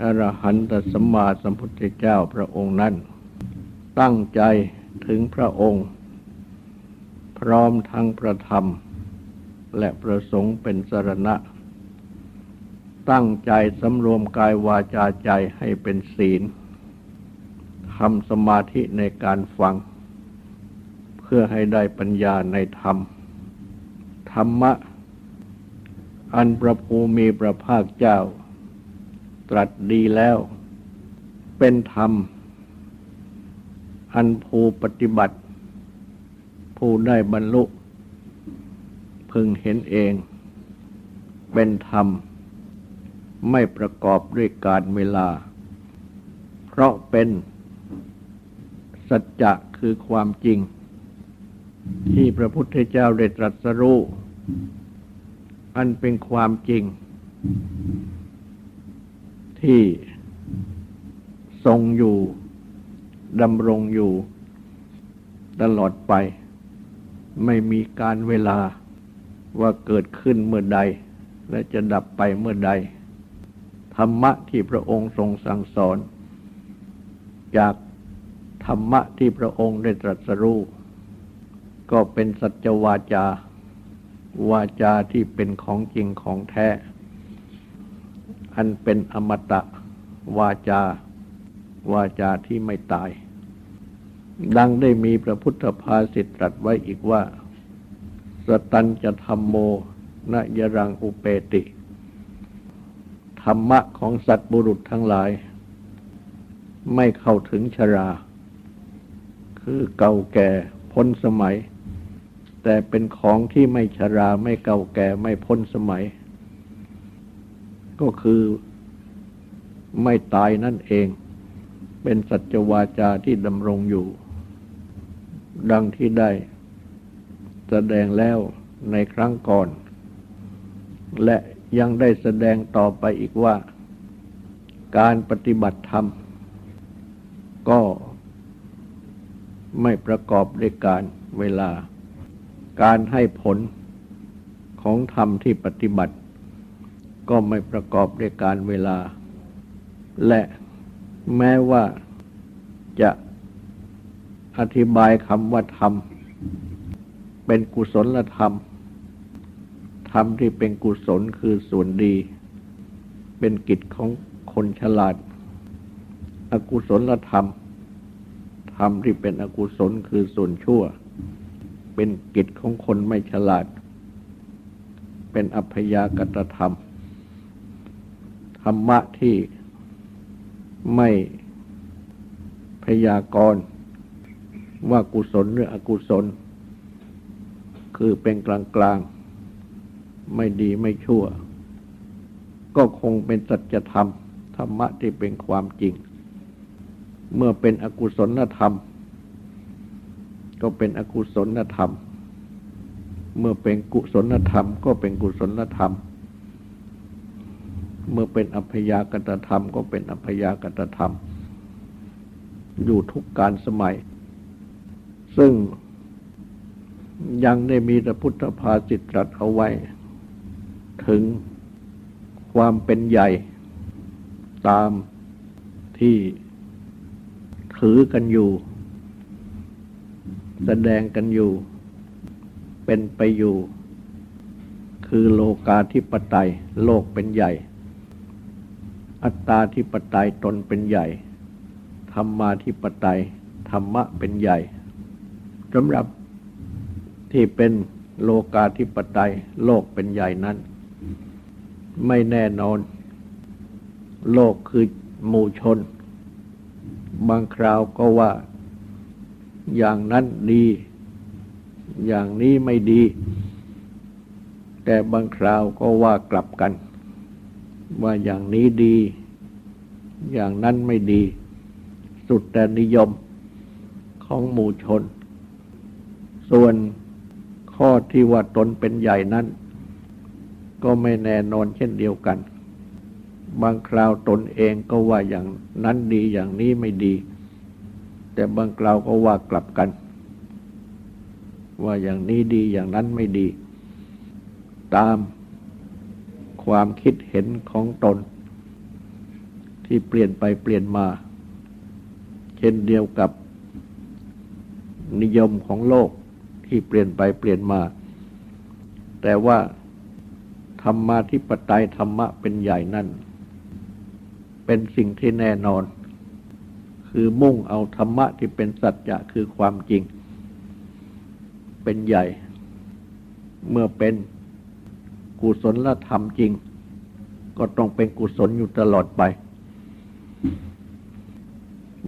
อรหันตสัมมาสัมพุทธเจ้าพระองค์นั้น ตั้งใจถึงพระองค์ พร้อมทั้งพระธรรม และประสงค์เป็นสรณะ ตั้งใจสำรวมกายวาจาใจให้เป็นศีลทำสมาธิในการฟัง เพื่อให้ได้ปัญญาในธรรม ธรรมะ อันประภูมิประภาคเจ้า ตรัสดีแล้ว เป็นธรรม อันภูปฏิบัติ ผู้ได้บรรลุ พึงเห็นเอง เป็นธรรม ไม่ประกอบด้วยการเวลา เพราะเป็น สัจจะคือความจริง ที่พระพุทธเจ้าได้ตรัสรู้อันเป็นความจริง ที่ทรงอยู่ดำรงอยู่ตลอดไป ไม่มีการเวลาว่าเกิดขึ้นเมื่อใด และจะดับไปเมื่อใด ธรรมะที่พระองค์ทรงสั่งสอน จากธรรมะที่พระองค์ได้ตรัสรู้ก็เป็นสัจวาจา วาจาที่เป็นของจริงของแท้ อันเป็นอมตะวาจา วาจาที่ไม่ตาย ดังได้มีพระพุทธภาษิตตรัสไว้อีกว่า สตันจะธรรมโมนยรังอุเปติ ธรรมะของสัตว์บุรุษทั้งหลาย ไม่เข้าถึงชรา คือเก่าแก่พ้นสมัย แต่เป็นของที่ไม่ชราไม่เก่าแก่ไม่พ้นสมัย ก็คือไม่ตายนั่นเอง เป็นสัจวาจาที่ดำรงอยู่ ดังที่ได้ แสดงแล้วในครั้งก่อน และยังได้แสดงต่อไปอีกว่า การปฏิบัติธรรม ก็ไม่ประกอบด้วยการเวลา การให้ผลของธรรมที่ปฏิบัติ ก็ไม่ประกอบด้วยการเวลา และแม้ว่าจะอธิบายคำว่าธรรม เป็นกุศลธรรม ธรรมที่เป็นกุศลคือส่วนดี เป็นกิจของคนฉลาด อกุศลธรรม ธรรมที่เป็นอกุศลคือส่วนชั่ว เป็นกิจของคนไม่ฉลาด เป็นอัพยากตธรรม ธรรมะที่ไม่พยากรณ์ว่ากุศลหรืออกุศล คือเป็นกลางกลางไม่ดีไม่ชั่ว ก็คงเป็นสัจธรรม ธรรมะที่เป็นความจริง เมื่อเป็นอกุศลธรรม ก็เป็นอกุศลธรรม เมื่อเป็นกุศลธรรม ก็เป็นกุศลธรรม เมื่อเป็นอัพยากตธรรมก็เป็นอัพยากตธรรม อยู่ทุกการสมัย ซึ่งยังได้มีพระพุทธภาสิตตรัสเอาไว้ ถึงความเป็นใหญ่ตามที่ถือกันอยู่ แสดงกันอยู่ เป็นไปอยู่ คือโลกาธิปไตย โลกเป็นใหญ่ อัตตาธิปไตยตนเป็นใหญ่ ธรรมาธิปไตยธรรมะเป็นใหญ่สำหรับที่เป็นโลกาธิปไตยโลกเป็นใหญ่นั้น ไม่แน่นอน โลกคือหมู่ชน บางคราวก็ว่า อย่างนั้นดี อย่างนี้ไม่ดี แต่บางคราวก็ว่ากลับกัน ว่าอย่างนี้ดี อย่างนั้นไม่ดี สุดแต่นิยมของหมู่ชน ส่วนข้อที่ว่าตนเป็นใหญ่นั้น ก็ไม่แน่นอนเช่นเดียวกัน บางคราวตนเองก็ว่าอย่างนั้นดีอย่างนี้ไม่ดี แต่บางคราวก็ว่ากลับกัน ว่าอย่างนี้ดีอย่างนั้นไม่ดี ตาม ความคิดเห็นของตน ที่เปลี่ยนไปเปลี่ยนมา เช่นเดียวกับนิยมของโลกที่เปลี่ยนไปเปลี่ยนมา แต่ว่าธรรมาธิปไตยธรรมะเป็นใหญ่นั่น เป็นสิ่งที่แน่นอน คือมุ่งเอาธรรมะที่เป็นสัจจะคือความจริง เป็นใหญ่ เมื่อเป็น กุศลธรรมจริง ก็ต้องเป็นกุศลอยู่ตลอดไป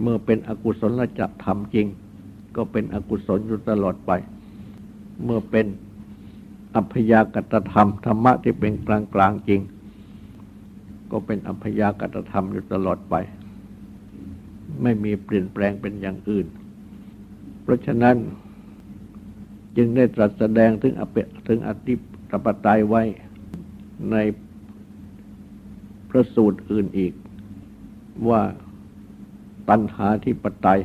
เมื่อเป็นอกุศลจักธรรมจริง ก็เป็นอกุศลอยู่ตลอดไป เมื่อเป็นอัพยากตธรรมธรรมะที่เป็นกลางกลางจริง ก็เป็นอัพยากตธรรมอยู่ตลอดไป ไม่มีเปลี่ยนแปลงเป็นอย่างอื่น เพราะฉะนั้นจึงได้ตรัสแสดงถึงอเปถึงอธิปปไตยไว้ ในพระสูตรอื่นอีก ว่าตัณหาที่ปไตย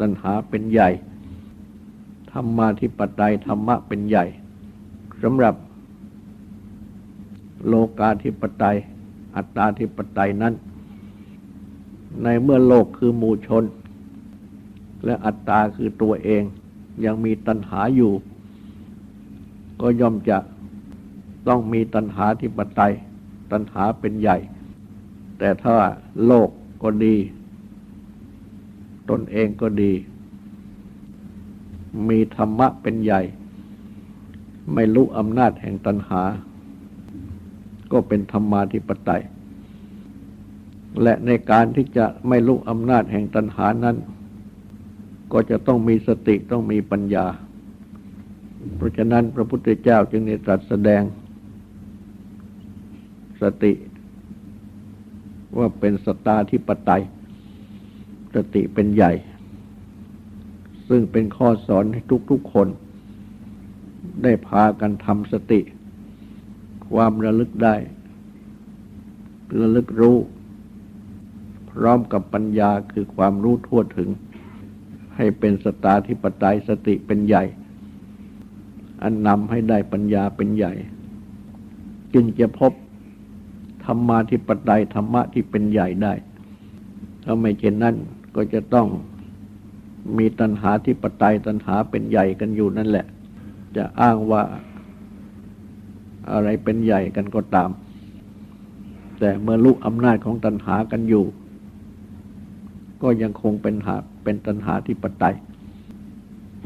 ตัณหาเป็นใหญ่ ธรรมาที่ปไตยธรรมะเป็นใหญ่สำหรับโลกาธิปไตย อัตตาธิปไตยนั้น ในเมื่อโลกคือหมู่ชน และอัตตาคือตัวเองยังมีตัณหาอยู่ ก็ย่อมจะ ต้องมีตัณหาธิปไตย ตัณหาเป็นใหญ่ แต่ถ้าโลกก็ดี ตนเองก็ดี มีธรรมะเป็นใหญ่ ไม่รู้อำนาจแห่งตัณหา ก็เป็นธรรมาธิปไตย และในการที่จะไม่รู้อำนาจแห่งตัณหานั้น ก็จะต้องมีสติต้องมีปัญญา เพราะฉะนั้นพระพุทธเจ้าจึงได้ตรัสแสดง สติ ว่าเป็นสตาธิปไตย สติเป็นใหญ่ ซึ่งเป็นข้อสอนให้ทุกๆคน ได้พากันทำสติ ความระลึกได้ ระลึกรู้ พร้อมกับปัญญาคือความรู้ทั่วถึง ให้เป็นสตาธิปไตยสติเป็นใหญ่ อันนำให้ได้ปัญญาเป็นใหญ่จึงจะพบ ธรรมาธิปไตยธรรมะที่เป็นใหญ่ได้ถ้าไม่เช่นนั้นก็จะต้องมีตัณหาธิปไตยตัณหาเป็นใหญ่กันอยู่นั่นแหละ จะอ้างว่าอะไรเป็นใหญ่กันก็ตาม แต่เมื่อลุกอำนาจของตัณหากันอยู่ ก็ยังคงเป็นหาเป็นตัณหาธิปไตย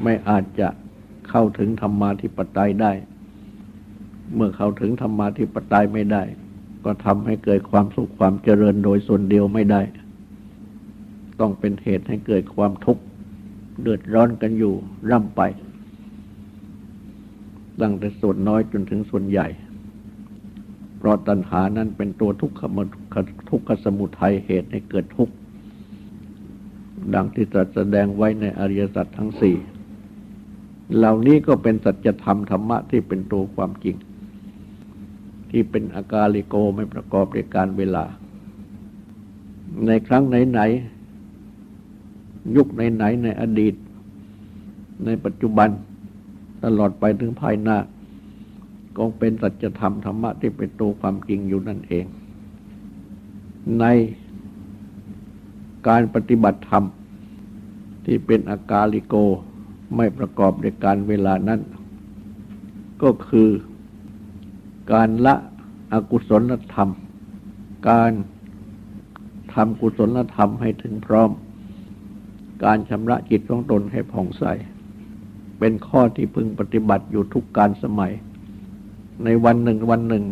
ไม่อาจจะเข้าถึงธรรมาธิปไตยได้ เมื่อเข้าถึงธรรมาธิปไตยไม่ได้ ก็ทำให้เกิดความสุขความเจริญโดยส่วนเดียวไม่ได้ ต้องเป็นเหตุให้เกิดความทุกข์เดือดร้อนกันอยู่ร่ำไป ตั้งแต่ส่วนน้อยจนถึงส่วนใหญ่ เพราะตัณหานั้นเป็นตัวทุกขมทุกขสมุทัยเหตุให้เกิดทุกข์ ดังที่ตรัสแสดงไว้ในอริยสัจทั้งสี่ เหล่านี้ก็เป็นสัจธรรมธรรมะที่เป็นตัวความจริง ที่เป็นอากาลิโกไม่ประกอบด้วยการเวลา ในครั้งไหนๆยุคไหนๆในอดีต ในปัจจุบันตลอดไปถึงภายหน้าก็เป็นสัจธรรมธรรมะที่เป็นตัวความจริงอยู่นั่นเอง ในการปฏิบัติธรรมที่เป็นอากาลิโกไม่ประกอบด้วยการเวลานั้น ก็คือ การละอกุศลธรรม การทำกุศลธรรมให้ถึงพร้อม การชำระจิตของตนให้ผ่องใส เป็นข้อที่พึงปฏิบัติอยู่ทุกการสมัย ในวันหนึ่งวันหนึ่ง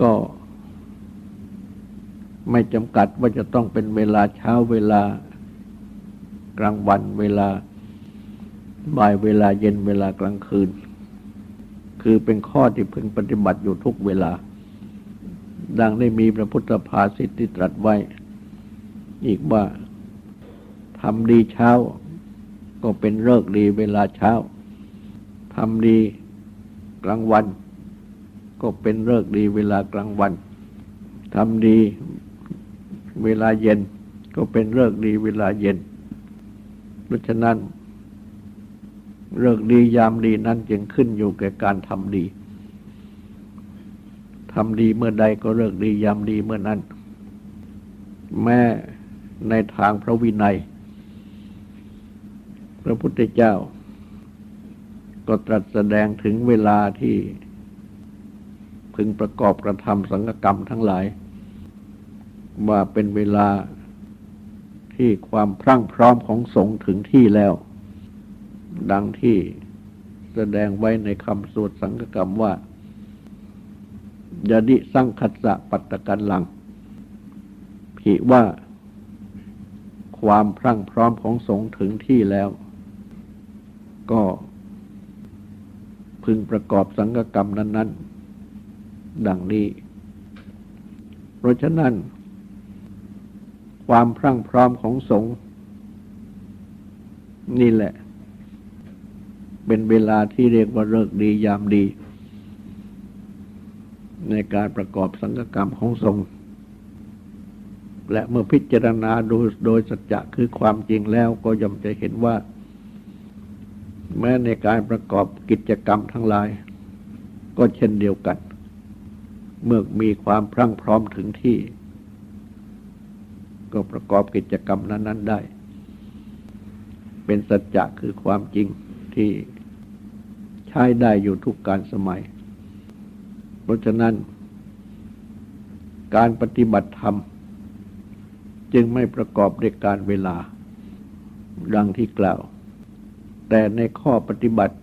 ก็ไม่จำกัดว่าจะต้องเป็นเวลาเช้าเวลากลางวันเวลาบ่ายเวลาเย็นเวลากลางคืน คือเป็นข้อที่พึงปฏิบัติอยู่ทุกเวลา ดังได้มีพระพุทธภาษิตที่ตรัสไว้ อีกว่าทำดีเช้า ก็เป็นเลิกดีเวลาเช้าทำดีกลางวัน ก็เป็นเลิกดีเวลากลางวันทำดีเวลาเย็น ก็เป็นเลิกดีเวลาเย็นเพราะฉะนั้น เลิกดียามดีนั้นจึงขึ้นอยู่แก่การทำดีทำดีเมื่อใดก็เลิกดียามดีเมื่อนั้น แม้ในทางพระวินัย พระพุทธเจ้า ก็ตรัสแสดงถึงเวลาที่พึงประกอบกระทำสังฆกรรมทั้งหลาย ว่าเป็นเวลาที่ความพรั่งพร้อมของสงฆ์ถึงที่แล้ว ดังที่แสดงไว้ในคำสวดสังฆกรรมว่ายาดิสังคัสสะปัตตกันหลังผิว่า ความพรั่งพร้อมของสงถึงที่แล้ว ก็พึงประกอบสังฆกรรมนั้น ๆ ดังนี้ เพราะฉะนั้น ความพรั่งพร้อมของสงนี่แหละ เป็นเวลาที่เรียกว่าเลิกดียามดี ในการประกอบสังฆกรรมของสงฆ์และเมื่อพิจารณาดยโดยสัจจะคือความจริงแล้วก็ย่อมจะเห็นว่า แม้ในการประกอบกิจกรรมทั้งหลาย ก็เช่นเดียวกัน เมื่อมีความพรั่งพร้อมถึงที่ ก็ประกอบกิจกรรมนั้น ๆ ได้ เป็นสัจจะคือความจริงที่ ใช้ได้อยู่ทุกการสมัย เพราะฉะนั้น การปฏิบัติธรรม จึงไม่ประกอบด้วยการเวลา ดังที่กล่าว แต่ในข้อปฏิบัติ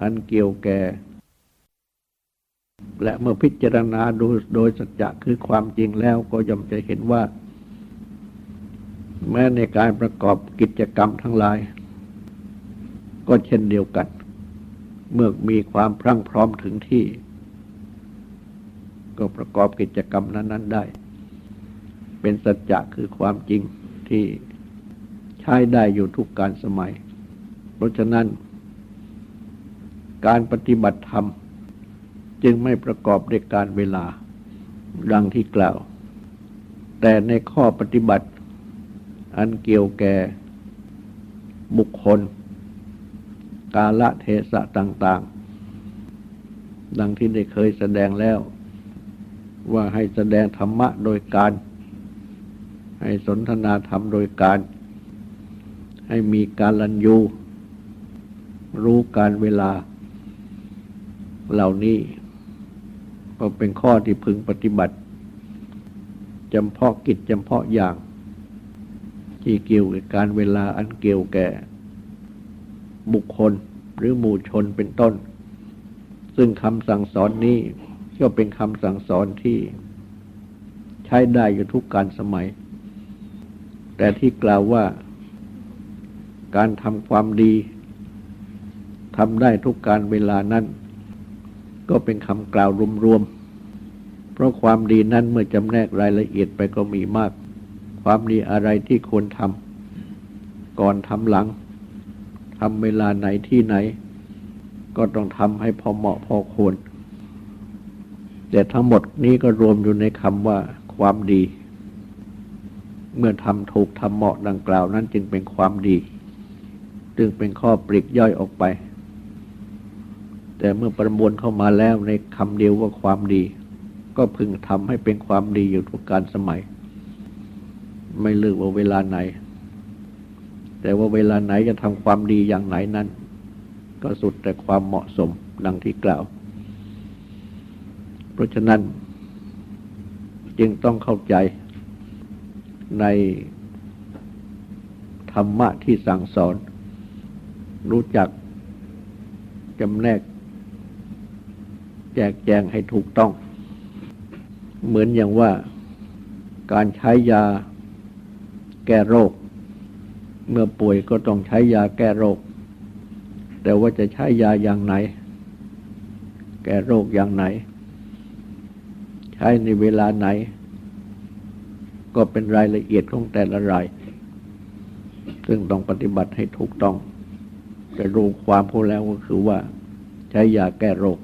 อันเกี่ยวแก่ และเมื่อพิจารณาโดยโดยสัจจะคือความจริงแล้วก็ย่อมจะเห็นว่า แม้ในการประกอบกิจกรรมทั้งหลายก็เช่นเดียวกัน เมื่อมีความพรั่งพร้อมถึงที่ ก็ประกอบกิจกรรมนั้น ๆ ได้ เป็นสัจจะคือความจริงที่ใช้ได้อยู่ทุกการสมัย เพราะฉะนั้น การปฏิบัติธรรม จึงไม่ประกอบด้วยการเวลาดังที่กล่าว แต่ในข้อปฏิบัติอันเกี่ยวแก่บุคคล กาละเทศะต่าง ๆ ดังที่ได้เคยแสดงแล้ว ว่าให้แสดงธรรมะโดยการ ให้สนทนาธรรมโดยการ ให้มีการลันยูรู้การเวลา เหล่านี้ ก็เป็นข้อที่พึงปฏิบัติจำเพาะกิจจำเพาะอย่าง ที่เกี่ยวกับการเวลาอันเกี่ยวแก่ บุคคลหรือหมู่ชนเป็นต้น ซึ่งคำสั่งสอนนี้ก็เป็นคำสั่งสอนที่ใช้ได้อยู่ทุกการสมัย แต่ที่กล่าวว่าการทำความดีทำได้ทุกการเวลานั้น ก็เป็นคำกล่าวรวมๆ เพราะความดีนั้นเมื่อจำแนกรายละเอียดไปก็มีมาก ความดีอะไรที่ควรทำก่อนทำหลัง ทำเวลาไหนที่ไหน ก็ต้องทำให้พอเหมาะพอควร แต่ทั้งหมดนี้ก็รวมอยู่ในคำว่าความดี เมื่อทำถูกทำเหมาะดังกล่าวนั้นจึงเป็นความดี จึงเป็นข้อปริกย่อยออกไป แต่เมื่อประมวลเข้ามาแล้วในคำเดียวว่าความดี ก็พึงทำให้เป็นความดีอยู่ทุกการสมัย ไม่เลือกว่าเวลาไหน แต่ว่าเวลาไหนจะทำความดีอย่างไหนนั้น ก็สุดแต่ความเหมาะสมดังที่กล่าว เพราะฉะนั้น จึงต้องเข้าใจในธรรมะที่สั่งสอน รู้จักจำแนก แจกแจงให้ถูกต้อง เหมือนอย่างว่าการใช้ยาแก้โรค เมื่อป่วยก็ต้องใช้ยาแก้โรค แต่ว่าจะใช้ยาอย่างไหน แก้โรคอย่างไหน ใช้ในเวลาไหน ก็เป็นรายละเอียดของแต่ละราย ซึ่งต้องปฏิบัติให้ถูกต้อง แต่รู้ความพูดแล้วก็คือว่า ใช้ยาแก้โรค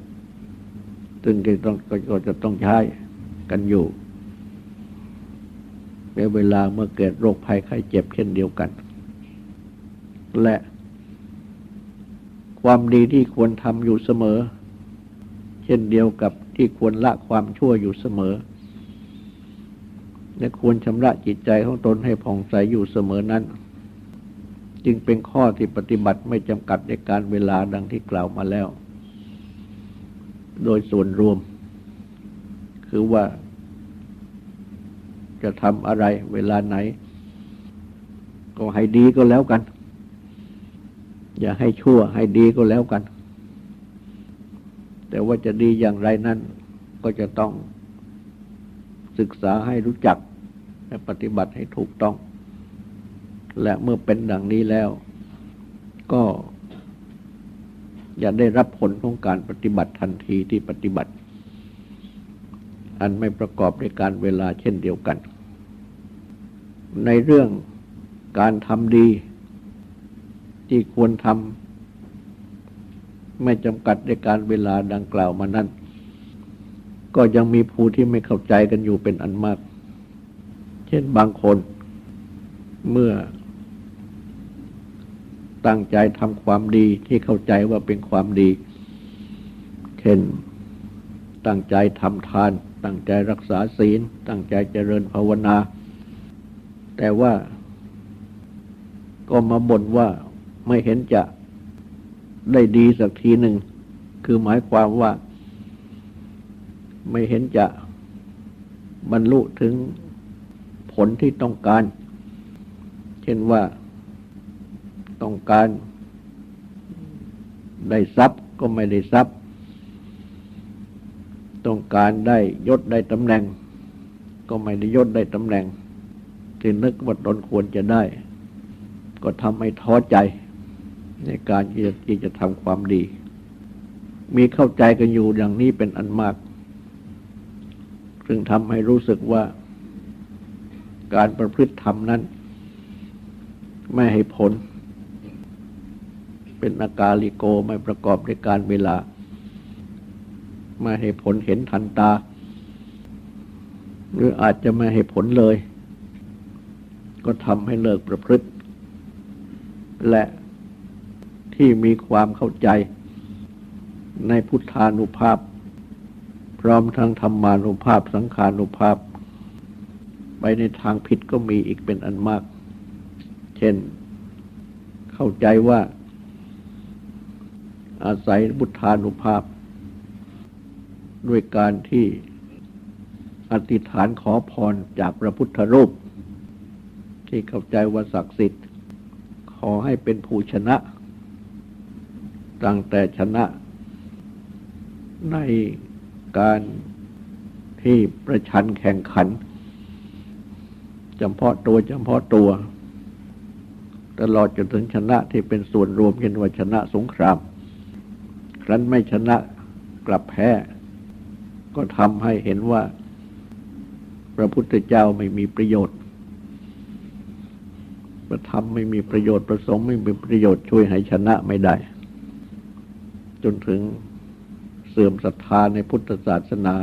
ซึ่งจะต้องก็จะต้องใช้กันอยู่ในเวลาเมื่อเกิดโรคภัยไข้เจ็บเช่นเดียวกัน และความดีที่ควรทำอยู่เสมอ เช่นเดียวกับที่ควรละความชั่วอยู่เสมอ และควรชำระจิตใจของตนให้ผ่องใสอยู่เสมอนั้น จึงเป็นข้อที่ปฏิบัติไม่จำกัดในการเวลาดังที่กล่าวมาแล้ว โดยส่วนรวม คือว่าจะทำอะไรเวลาไหน ก็ให้ดีก็แล้วกัน อย่าให้ชั่วให้ดีก็แล้วกัน แต่ว่าจะดีอย่างไรนั้น ก็จะต้องศึกษาให้รู้จักและปฏิบัติให้ถูกต้อง และเมื่อเป็นดังนี้แล้ว ก็อย่าได้รับผลของการปฏิบัติทันทีที่ปฏิบัติ อันไม่ประกอบในการเวลาเช่นเดียวกัน ในเรื่องการทำดี ที่ควรทำไม่จำกัดในการเวลาดังกล่าวมานั้น ก็ยังมีผู้ที่ไม่เข้าใจกันอยู่เป็นอันมาก เช่นบางคนเมื่อตั้งใจทำความดีที่เข้าใจว่าเป็นความดี เช่น ตั้งใจทำทาน ตั้งใจรักษาศีล ตั้งใจเจริญภาวนา แต่ว่าก็มาบ่นว่า ไม่เห็นจะได้ดีสักทีหนึ่ง คือหมายความว่า ไม่เห็นจะบรรลุถึงผลที่ต้องการ เช่นว่าต้องการได้ทรัพย์ก็ไม่ได้ทรัพย์ ต้องการได้ยศได้ตำแหน่ง ก็ไม่ได้ยศได้ตำแหน่งที่นึกว่าตนควรจะได้ ก็ทำให้ท้อใจ ในการที่จะทำความดี มีเข้าใจกันอยู่อย่างนี้เป็นอันมาก ซึ่งทำให้รู้สึกว่าการประพฤติธรรมนั้น ไม่ให้ผล เป็นอากาลิโกไม่ประกอบในการเวลา ไม่ให้ผลเห็นทันตา หรืออาจจะไม่ให้ผลเลย ก็ทำให้เลิกประพฤติ และ ที่มีความเข้าใจในพุทธานุภาพ พร้อมทั้งธรรมานุภาพสังขานุภาพ ไปในทางผิดก็มีอีกเป็นอันมาก เช่น เข้าใจว่า อาศัยพุทธานุภาพ ด้วยการที่อธิษฐานขอพรจากพระพุทธรูป ที่เข้าใจว่าศักดิ์สิทธิ์ ขอให้เป็นผู้ชนะ ตั้งแต่ชนะในการที่ประชันแข่งขันจำเพาะตัวจำเพาะตัว ตลอดจนถึงชนะที่เป็นส่วนรวมเช่นว่าชนะสงคราม ครั้นไม่ชนะกลับแพ้ ก็ทำให้เห็นว่า พระพุทธเจ้าไม่มีประโยชน์ประธรรมไม่มีประโยชน์ประสงค์ไม่มีประโยชน์ช่วยให้ชนะไม่ได้ จนถึงเสื่อมศรัทธาในพุทธศาสนา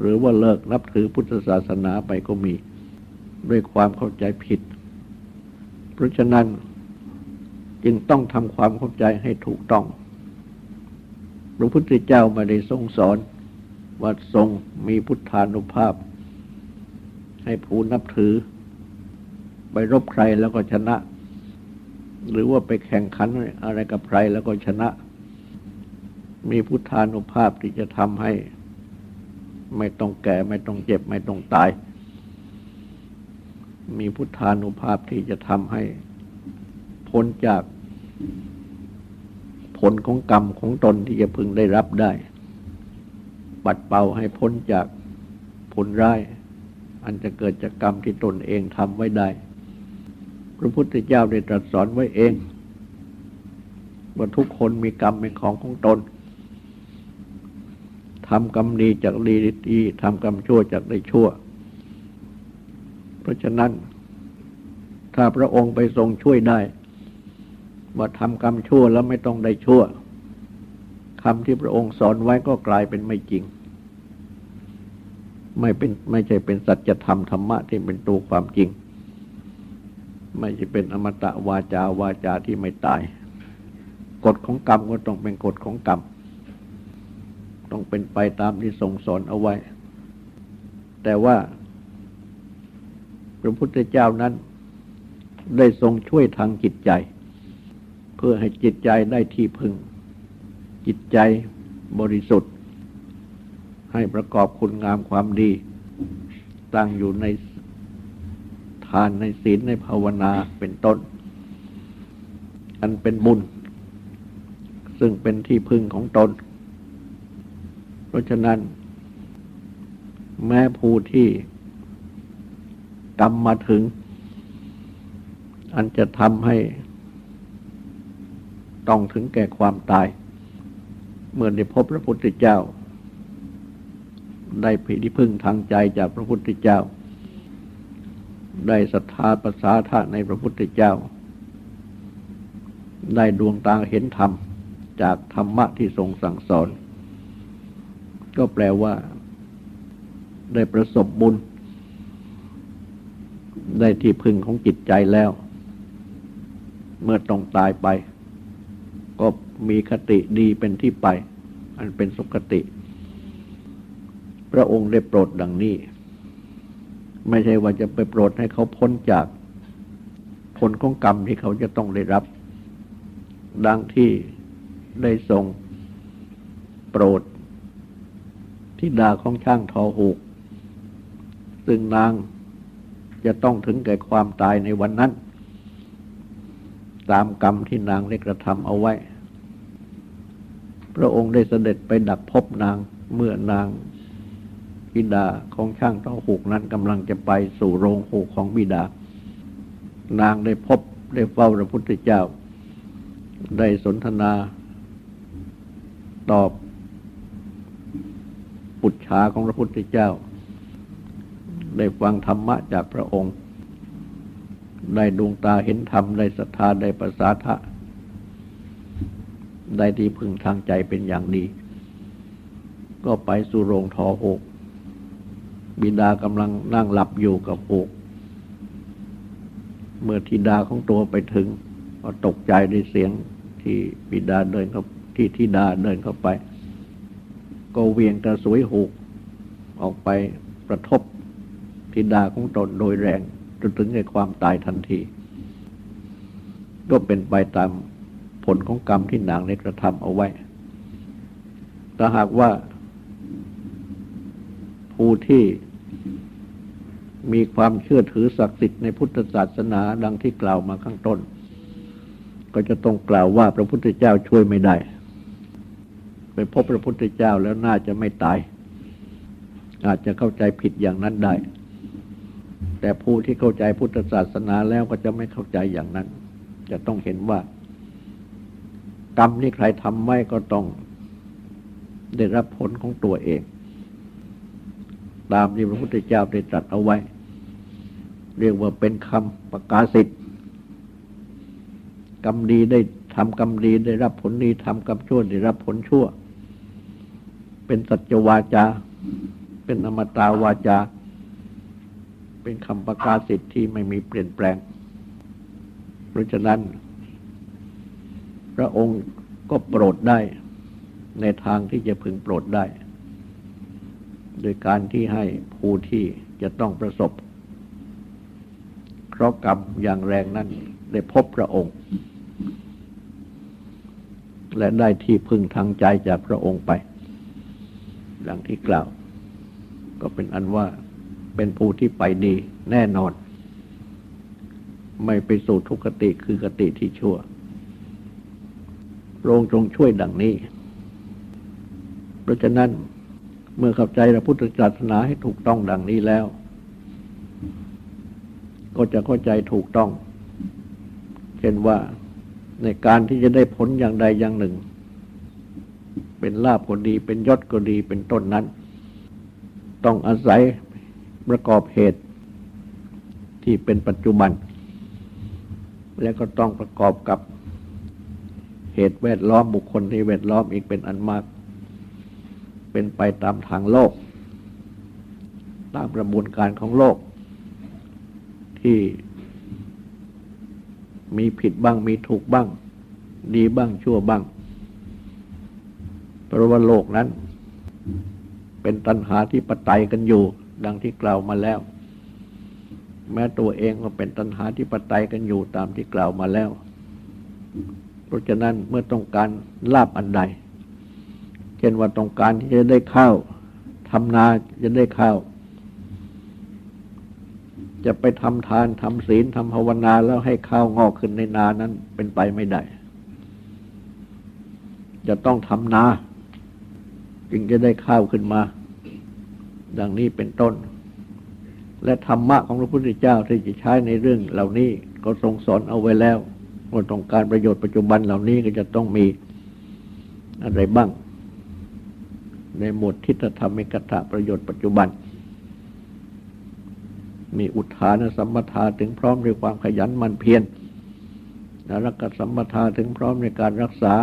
หรือว่าเลิกนับถือพุทธศาสนาไปก็มี ด้วยความเข้าใจผิด เพราะฉะนั้นจึงต้องทำความเข้าใจให้ถูกต้องพระพุทธเจ้าไมาได้ทรงสอนว่าทรงมีพุทธานุภาพ ให้ผู้นับถือ ไปรบใครแล้วก็ชนะ หรือว่าไปแข่งขันอะไรกับใครแล้วก็ชนะ มีพุทธานุภาพที่จะทำให้ ไม่ต้องแก่ไม่ต้องเจ็บ ไม่ต้องตาย มีพุทธานุภาพที่จะทำให้ พ้นจากผลของกรรมของตนที่จะพึงได้รับได้ ปัดเป่าให้พ้นจากผลร้าย อันจะเกิดจากกรรมที่ตนเองทำไว้ได้ พระพุทธเจ้าได้ตรัสสอนไว้เองว่าทุกคนมีกรรมเป็นของของตน ทำกรรมดีจากดีดีทำกรรมชั่วจากได้ชั่ว เพราะฉะนั้น ถ้าพระองค์ไปทรงช่วยได้ว่าทำกรรมชั่วแล้วไม่ต้องได้ชั่วคำที่พระองค์สอนไว้ก็กลายเป็นไม่จริง ไม่เป็นไม่ใช่เป็นสัจธรรมธรรมะที่เป็นตัวความจริง ไม่ใช่เป็นอมตะวาจาวาจาที่ไม่ตาย กฎของกรรมก็ต้องเป็นกฎของกรรม ต้องเป็นไปตามที่ทรงสอนเอาไว้ แต่ว่าพระพุทธเจ้านั้น ได้ทรงช่วยทางจิตใจ เพื่อให้จิตใจได้ที่พึ่ง จิตใจบริสุทธิ์ ให้ประกอบคุณงามความดี ตั้งอยู่ในทานในศีลในภาวนาเป็นต้น อันเป็นบุญ ซึ่งเป็นที่พึ่งของตน ราะฉะนั้น แม้ผู้ที่กรรมมาถึง อันจะทำให้ต้องถึงแก่ความตาย เมื่อได้พบพระพุทธเจ้า ได้ผิที่พึ่งทางใจจากพระพุทธเจ้า ได้ศรัทธาประสาทะในพระพุทธเจ้า ได้ดวงตาเห็นธรรมจากธรรมะที่ทรงสั่งสอน ก็แปลว่า ได้ประสบบุญ ได้ที่พึ่งของจิตใจแล้ว เมื่อต้องตายไป ก็มีคติดีเป็นที่ไป อันเป็นสุคติ พระองค์ได้โปรดดังนี้ ไม่ใช่ว่าจะไปโปรดให้เขาพ้นจากผลของกรรมที่เขาจะต้องได้รับ ดังที่ได้ทรงโปรด ทิดาของช่างทอหูก ซึ่งนางจะต้องถึงแก่ความตายในวันนั้น ตามกรรมที่นางได้กระทำเอาไว้ พระองค์ได้เสด็จไปดักพบนางเมื่อนางบิดาของช่างทอหูกนั้นกำลังจะไปสู่โรงหูกของบิดา นางได้พบได้เฝ้าพระพุทธเจ้า ได้สนทนา ตอบ ปุจฉาของพระพุทธเจ้า ได้ฟังธรรมะจากพระองค์ ได้ดวงตาเห็นธรรม ได้ศรัทธาได้ประสาทะได้ที่พึงทางใจเป็นอย่างดี ก็ไปสู่โรงทอหก บิดากำลังนั่งหลับอยู่กับหก เมื่อธิดาของตัวไปถึง ก็ตกใจในเสียงที่บิดาเดินเข้าที่ธิดาเดินเข้าไป ก็เวียงกระสวยหูก ออกไปประทบธิดาของตนโดยแรงจนถึงในความตายทันที ก็เป็นไปตามผลของกรรมที่นางได้กระทำเอาไว้ถ้าหากว่าผู้ที่มีความเชื่อถือศักดิ์สิทธิ์ในพุทธศาสนาดังที่กล่าวมาข้างต้น ก็จะต้องกล่าวว่าพระพุทธเจ้าช่วยไม่ได้ ไปพบพระพุทธเจ้าแล้วน่าจะไม่ตาย อาจจะเข้าใจผิดอย่างนั้นได้ แต่ผู้ที่เข้าใจพุทธศาสนาแล้วก็จะไม่เข้าใจอย่างนั้น จะต้องเห็นว่า กรรมนี้ใครทำไว้ก็ต้องได้รับผลของตัวเอง ตามที่พระพุทธเจ้าได้ตรัสเอาไว้ เรียกว่าเป็นคำประกาศสิทธิ์กรรมดีได้ทำกรรมดีได้รับผลดีทำกรรมชั่วได้รับผลชั่ว เป็นสัจวาจา เป็นอมตาวาจา เป็นคำประกาศสิทธิ์ที่ไม่มีเปลี่ยนแปลง เพราะฉะนั้น พระองค์ก็โปรดได้ในทางที่จะพึงโปรดได้ โดยการที่ให้ผู้ที่จะต้องประสบเคราะห์กรรมอย่างแรงนั้นได้พบพระองค์ และได้ที่พึ่งทางใจจากพระองค์ไป ดังที่กล่าว ก็เป็นอันว่าเป็นผู้ที่ไปดีแน่นอน ไม่ไปสู่ทุกขติคือกติที่ชั่วโรงจงช่วยดังนี้ เพราะฉะนั้นเมื่อเข้าใจพระพุทธศาสนาให้ถูกต้องดังนี้แล้ว ก็จะเข้าใจถูกต้อง เช่นว่าในการที่จะได้ผลอย่างใดอย่างหนึ่ง เป็นลาบก็ดี เป็นยศก็ดีเป็นต้นนั้น ต้องอาศัยประกอบเหตุที่เป็นปัจจุบัน และก็ต้องประกอบกับเหตุแวดล้อมบุคคลที่แวดล้อมอีกเป็นอันมาก เป็นไปตามทางโลก ตามกระบวนการของโลก ที่มีผิดบ้างมีถูกบ้าง ดีบ้างชั่วบ้าง ราะว่าโลกนั้น เป็นตัณหาที่ปไตยกันอยู่ ดังที่กล่าวมาแล้ว แม้ตัวเองก็เป็นตัณหาที่ปไตยกันอยู่ตามที่กล่าวมาแล้ว เพราะฉะนั้นเมื่อต้องการลาบอันใด เช่นว่าต้องการที่จะได้ข้าวทำนาจะได้ข้าว จะไปทำทานทำศีลทำภาวนาแล้วให้ข้าวงอกขึ้นในนานั้นเป็นไปไม่ได้จะต้องทำนา จึงจะได้ข้าวขึ้นมา ดังนี้เป็นต้น และธรรมะของพระพุทธเจ้าที่จะใช้ในเรื่องเหล่านี้ก็ทรงสอนเอาไว้แล้วว่าต้องการประโยชน์ปัจจุบันเหล่านี้ก็จะต้องมีอะไรบ้าง ในหมวดทิฏฐธรรมิกถะประโยชน์ปัจจุบัน มีอุทานสัมปทาถึงพร้อมด้วยความขยันมันเพียรนรักสัมปทาถึงพร้อมในการรักษา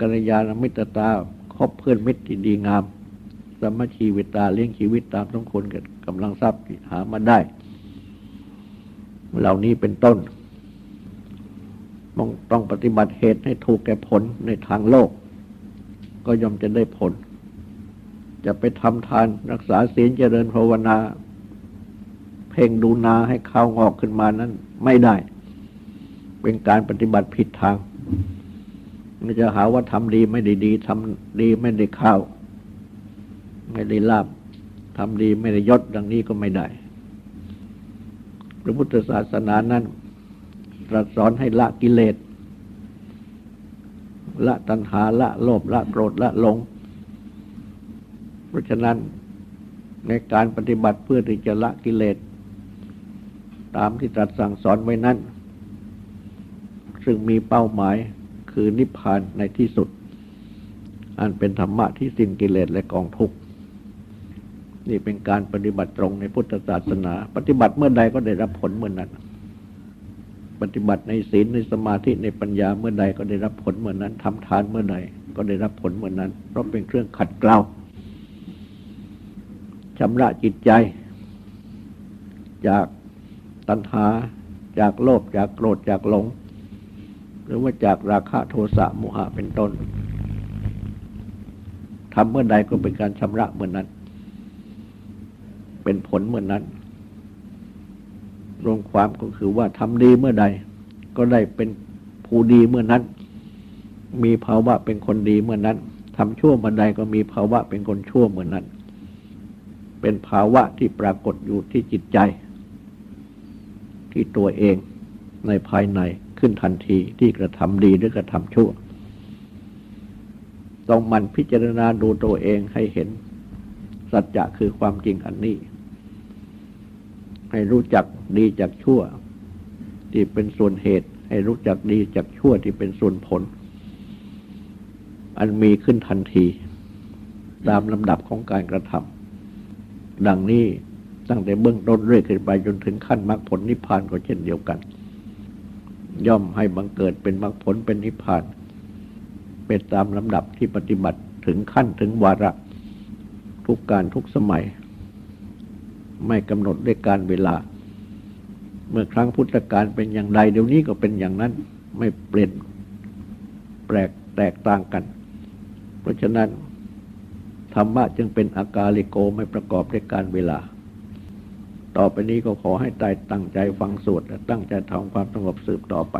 กัลยาณมิตรตาคบเพื่อนมิตรที่ดีงาม สมชีวิตาเลี้ยงชีวิตตามต้องคนกับกำลังทรัพย์หามาได้ เหล่านี้เป็นต้นต้องต้องปฏิบัติเหตุให้ถูกแก่ผลในทางโลก ก็ย่อมจะได้ผล จะไปทำทานรักษาศีลเจริญภาวนา เพ่งดูนาให้ข้าวงอกขึ้นมานั้น ไม่ได้ เป็นการปฏิบัติผิดทาง มันจะหาว่าทำดีไม่ได้ดีทำดีไม่ได้ข้าว ไม่ได้ลาบทำดีไม่ได้ยศดังนี้ก็ไม่ได้ พระพุทธศาสนานั้นตรัสสอนให้ละกิเลส ละตัณหาละโลภละโกรธละหลง เพราะฉะนั้นในการปฏิบัติเพื่อที่จะละกิเลส ตามที่ตรัสสั่งสอนไว้นั้น ซึ่งมีเป้าหมาย คือนิพพานในที่สุด อันเป็นธรรมะที่สิ้นกิเลสและกองทุกข์นี่เป็นการปฏิบัติตรงในพุทธศาสนา ปฏิบัติเมื่อใดก็ได้รับผลเมื่อนั้น ปฏิบัติในศีลในสมาธิในปัญญาเมื่อใดก็ได้รับผลเมื่อนั้นทำทานเมื่อใดก็ได้รับผลเมื่อนั้น เพราะเป็นเครื่องขัดเกลาชำระจิตใจ จากตัณหาจากโลภจากโกรธจากหลง หรือว่าจากราคะโทสะโมหะเป็นต้นทำเมื่อใดก็เป็นการชำระเมื่อนนั้น เป็นผลเมื่อนนั้น รวมความก็คือว่าทำดีเมื่อใด ก็ได้เป็นผู้ดีเมื่อนั้น มีภาวะเป็นคนดีเมื่อนั้นทำชั่วเมื่อใดก็มีภาวะเป็นคนชั่วเมื่อนั้น เป็นภาวะที่ปรากฏอยู่ที่จิตใจ ที่ตัวเองในภายใน ขึ้นทันทีที่กระทำดีหรือกระทำชั่ว ต้องมันพิจารณาดูตัวเองให้เห็น สัจจะคือความจริงอันนี้ ให้รู้จักดีจากชั่ว ที่เป็นส่วนเหตุ ให้รู้จักดีจากชั่วที่เป็นส่วนผล อันมีขึ้นทันที ตามลำดับของการกระทำดังนี้ตั้งแต่เบื้องต้นเรื่อยขึ้นไปจนถึงขั้นมรรคผลนิพพานก็เช่นเดียวกัน ย่อมให้บังเกิดเป็นมรรคผลเป็นนิพพาน เป็นตามลำดับที่ปฏิบัติถึงขั้นถึงวาระ ทุกการทุกสมัย ไม่กำหนดด้วยการเวลา เมื่อครั้งพุทธกาลเป็นอย่างใดเดี๋ยวนี้ก็เป็นอย่างนั้นไม่เปลี่ยนแปลกแตกต่างกัน เพราะฉะนั้นธรรมะจึงเป็นอากาลิโกไม่ประกอบด้วยการเวลา ต่อไปนี้ก็ขอให้ใจตั้งใจฟังสวดและตั้งใจทำความสงบสืบต่อไป